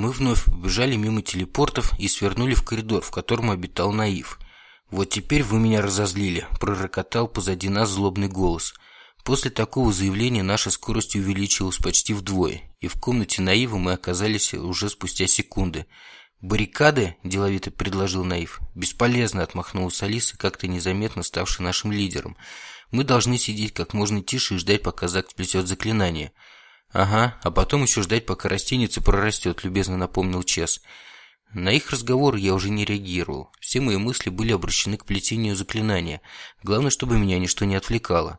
Мы вновь побежали мимо телепортов и свернули в коридор, в котором обитал Наив. «Вот теперь вы меня разозлили», – пророкотал позади нас злобный голос. После такого заявления наша скорость увеличилась почти вдвое, и в комнате Наива мы оказались уже спустя секунды. «Баррикады?» – деловито предложил Наив. «Бесполезно», – отмахнулась Алиса, как-то незаметно ставший нашим лидером. «Мы должны сидеть как можно тише и ждать, пока Зак сплетет заклинание». «Ага, а потом еще ждать, пока растеница прорастет», – любезно напомнил Чес. На их разговор я уже не реагировал. Все мои мысли были обращены к плетению заклинания. Главное, чтобы меня ничто не отвлекало.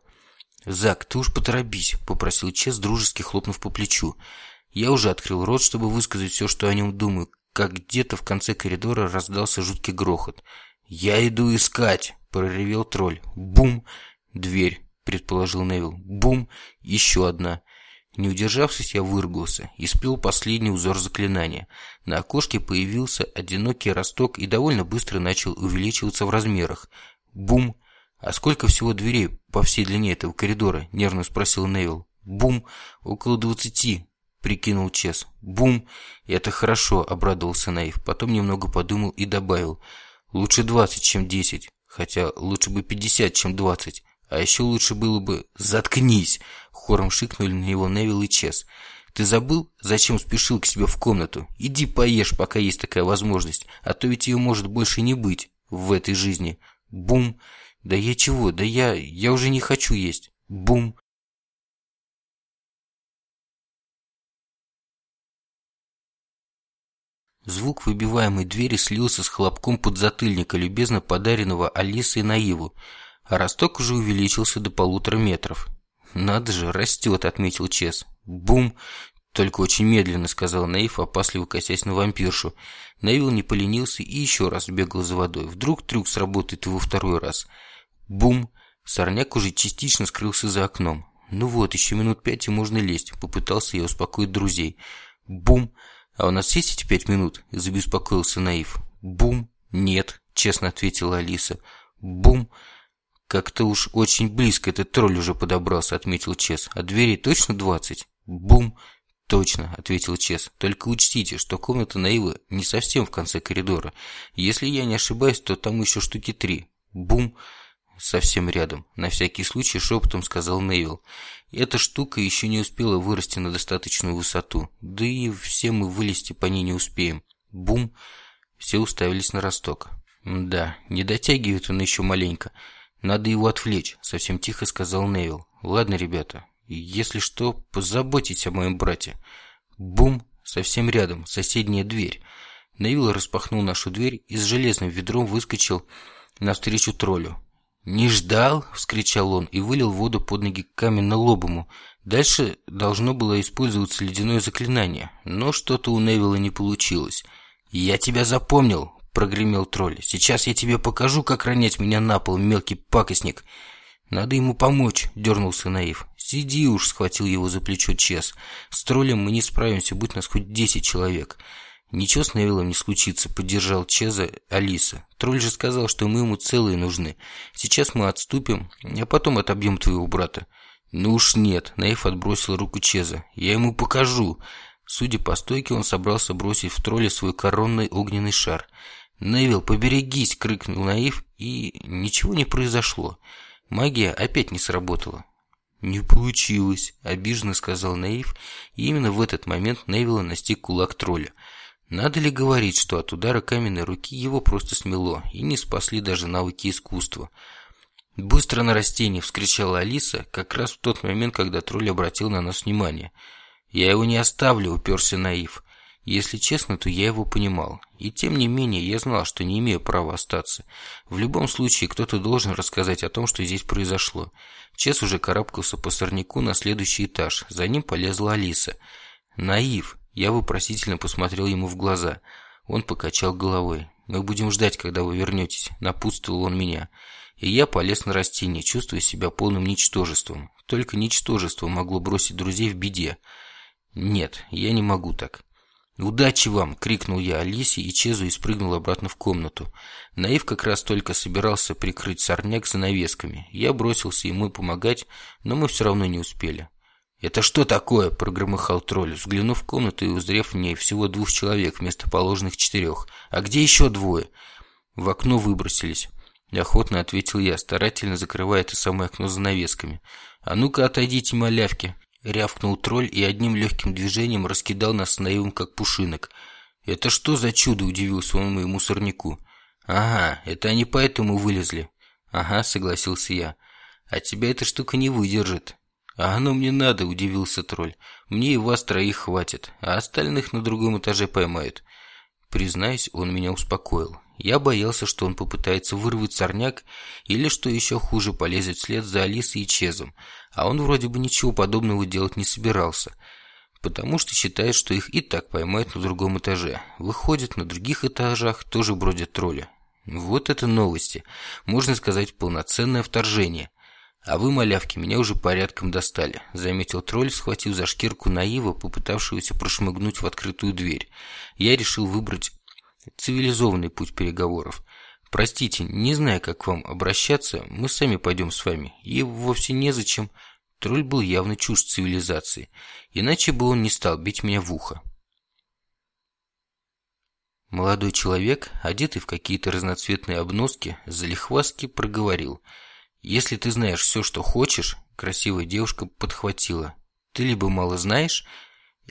«Зак, ты уж поторопись», – попросил Чес, дружески хлопнув по плечу. Я уже открыл рот, чтобы высказать все, что о нем думаю, как где-то в конце коридора раздался жуткий грохот. «Я иду искать!» – проревел тролль. «Бум!» «Дверь», – предположил Невил. «Бум!» «Еще одна». Не удержавшись, я выругался и сплел последний узор заклинания. На окошке появился одинокий росток и довольно быстро начал увеличиваться в размерах. «Бум!» «А сколько всего дверей по всей длине этого коридора?» – нервно спросил Невил. «Бум! Около двадцати!» – прикинул Чес. «Бум! Это хорошо!» – обрадовался Наив. Потом немного подумал и добавил. «Лучше двадцать, чем десять. Хотя лучше бы пятьдесят, чем двадцать. А еще лучше было бы «Заткнись!» Хором шикнули на него Невил и Чес. «Ты забыл, зачем спешил к себе в комнату? Иди поешь, пока есть такая возможность, а то ведь ее может больше не быть в этой жизни. Бум! Да я чего? Да я... я уже не хочу есть. Бум!» Звук выбиваемой двери слился с хлопком подзатыльника, любезно подаренного Алисой Наиву а росток уже увеличился до полутора метров. «Надо же, растет», — отметил Чес. «Бум!» «Только очень медленно», — сказал Наив, опасливо косясь на вампиршу. Наил не поленился и еще раз бегал за водой. Вдруг трюк сработает во второй раз. Бум! Сорняк уже частично скрылся за окном. «Ну вот, еще минут пять и можно лезть», — попытался я успокоить друзей. Бум! «А у нас есть эти пять минут?» – забеспокоился Наив. «Бум!» «Нет», – честно ответила Алиса. «Бум!» «Как-то уж очень близко этот тролль уже подобрался», — отметил Чес. «А дверей точно двадцать?» «Бум!» «Точно», — ответил Чес. «Только учтите, что комната Наивы не совсем в конце коридора. Если я не ошибаюсь, то там еще штуки три. Бум!» Совсем рядом. На всякий случай шепотом сказал Невил. Эта штука еще не успела вырасти на достаточную высоту. Да и все мы вылезти по ней не успеем. Бум! Все уставились на росток. Да, не дотягивает он еще маленько. «Надо его отвлечь», — совсем тихо сказал Невил. «Ладно, ребята, если что, позаботьтесь о моем брате». Бум! Совсем рядом, соседняя дверь. Невил распахнул нашу дверь и с железным ведром выскочил навстречу троллю. «Не ждал?» – вскричал он и вылил воду под ноги каменно-лобому. Дальше должно было использоваться ледяное заклинание, но что-то у Невилла не получилось. «Я тебя запомнил!» – прогремел тролль. «Сейчас я тебе покажу, как ронять меня на пол, мелкий пакостник!» «Надо ему помочь», – дернулся Наив. «Сиди уж», – схватил его за плечо Чес. «С троллем мы не справимся, будь нас хоть десять человек». «Ничего с Невиллом не случится», – поддержал Чеза Алиса. «Тролль же сказал, что мы ему целые нужны. Сейчас мы отступим, а потом отобьем твоего брата». «Ну уж нет», – Наив отбросил руку Чеза. «Я ему покажу». Судя по стойке, он собрался бросить в тролля свой коронный огненный шар – «Невил, поберегись!» – крикнул Наив, и ничего не произошло. Магия опять не сработала. «Не получилось», – обиженно сказал Наив, и именно в этот момент Невила настиг кулак тролля. Надо ли говорить, что от удара каменной руки его просто смело, и не спасли даже навыки искусства. «Быстро на растение!» – вскричала Алиса, как раз в тот момент, когда тролль обратил на нас внимание. «Я его не оставлю», – уперся Наив. Если честно, то я его понимал. И тем не менее, я знал, что не имею права остаться. В любом случае, кто-то должен рассказать о том, что здесь произошло. Чес уже карабкался по сорняку на следующий этаж. За ним полезла Алиса. «Наив!» Я вопросительно посмотрел ему в глаза. Он покачал головой. «Мы будем ждать, когда вы вернетесь», – напутствовал он меня. И я полез на растение, чувствуя себя полным ничтожеством. Только ничтожество могло бросить друзей в беде. Нет, я не могу так. «Удачи вам!» – крикнул я Алисе и Чезу и спрыгнул обратно в комнату. Наив как раз только собирался прикрыть сорняк занавесками. Я бросился ему помогать, но мы все равно не успели. «Это что такое?» – прогромыхал тролль, взглянув в комнату и узрев в ней всего двух человек вместо положенных четырех. «А где еще двое?» «В окно выбросились», – охотно ответил я, старательно закрывая это самое окно занавесками. «А ну-ка отойдите, малявки!» – рявкнул тролль и одним легким движением раскидал нас наивом, как пушинок. «Это что за чудо?» – удивился он моему мусорнику. «Ага, это они поэтому вылезли». «Ага», – согласился я. «А тебя эта штука не выдержит». «А оно мне надо», – удивился тролль. «Мне и вас троих хватит, а остальных на другом этаже поймают». Признаюсь, он меня успокоил. Я боялся, что он попытается вырвать сорняк или, что еще хуже, полезет вслед за Алисой и Чезом, а он вроде бы ничего подобного делать не собирался, потому что считает, что их и так поймают на другом этаже. Выходит, на других этажах тоже бродят тролли. Вот это новости. Можно сказать, полноценное вторжение – «А вы, малявки, меня уже порядком достали», – заметил тролль, схватив за шкирку наива, попытавшегося прошмыгнуть в открытую дверь. Я решил выбрать цивилизованный путь переговоров. «Простите, не знаю, как к вам обращаться, мы сами пойдем с вами, и вовсе незачем». Тролль был явно чужд цивилизации, иначе бы он не стал бить меня в ухо. Молодой человек, одетый в какие-то разноцветные обноски, залихваски проговорил – «Если ты знаешь все, что хочешь», – красивая девушка подхватила. «Ты либо мало знаешь,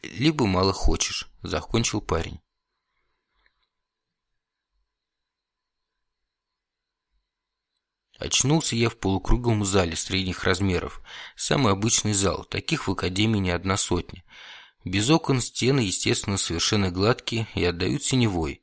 либо мало хочешь», – закончил парень. Очнулся я в полукруглом зале средних размеров. Самый обычный зал, таких в Академии не одна сотня. Без окон стены, естественно, совершенно гладкие и отдают синевой.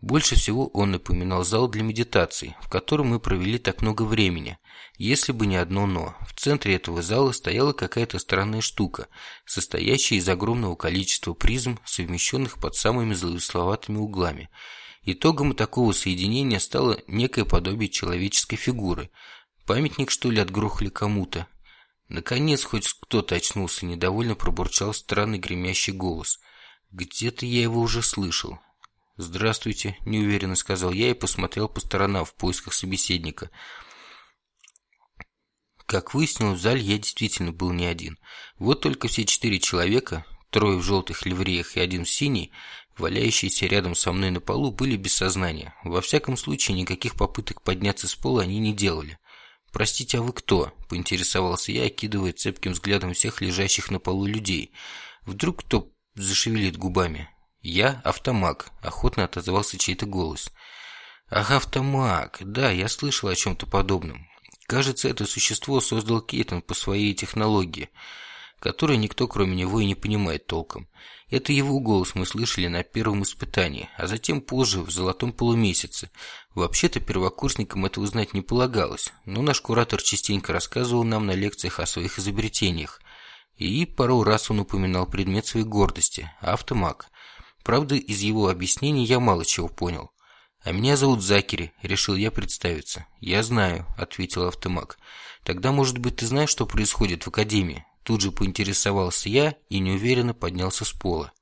Больше всего он напоминал зал для медитации, в котором мы провели так много времени. Если бы не одно «но». В центре этого зала стояла какая-то странная штука, состоящая из огромного количества призм, совмещенных под самыми злословатыми углами. Итогом такого соединения стало некое подобие человеческой фигуры. Памятник, что ли, отгрохали кому-то? Наконец, хоть кто-то очнулся, недовольно пробурчал странный гремящий голос. Где-то я его уже слышал. «Здравствуйте», – неуверенно сказал я и посмотрел по сторонам в поисках собеседника. Как выяснилось, в зале я действительно был не один. Вот только все четыре человека, трое в желтых ливреях и один в синий, валяющиеся рядом со мной на полу, были без сознания. Во всяком случае, никаких попыток подняться с пола они не делали. «Простите, а вы кто?» – поинтересовался я, окидывая цепким взглядом всех лежащих на полу людей. «Вдруг кто зашевелит губами?» «Я автомаг», – охотно отозвался чей-то голос. «Ах, автомаг! Да, я слышал о чем-то подобном. Кажется, это существо создал Кейтон по своей технологии, которой никто кроме него и не понимает толком. Это его голос мы слышали на первом испытании, а затем позже, в золотом полумесяце. Вообще-то первокурсникам этого знать не полагалось, но наш куратор частенько рассказывал нам на лекциях о своих изобретениях. И пару раз он упоминал предмет своей гордости – автомаг. Правда, из его объяснений я мало чего понял. «А меня зовут Закери», — решил я представиться. «Я знаю», — ответил автомаг. «Тогда, может быть, ты знаешь, что происходит в Академии?» Тут же поинтересовался я и неуверенно поднялся с пола.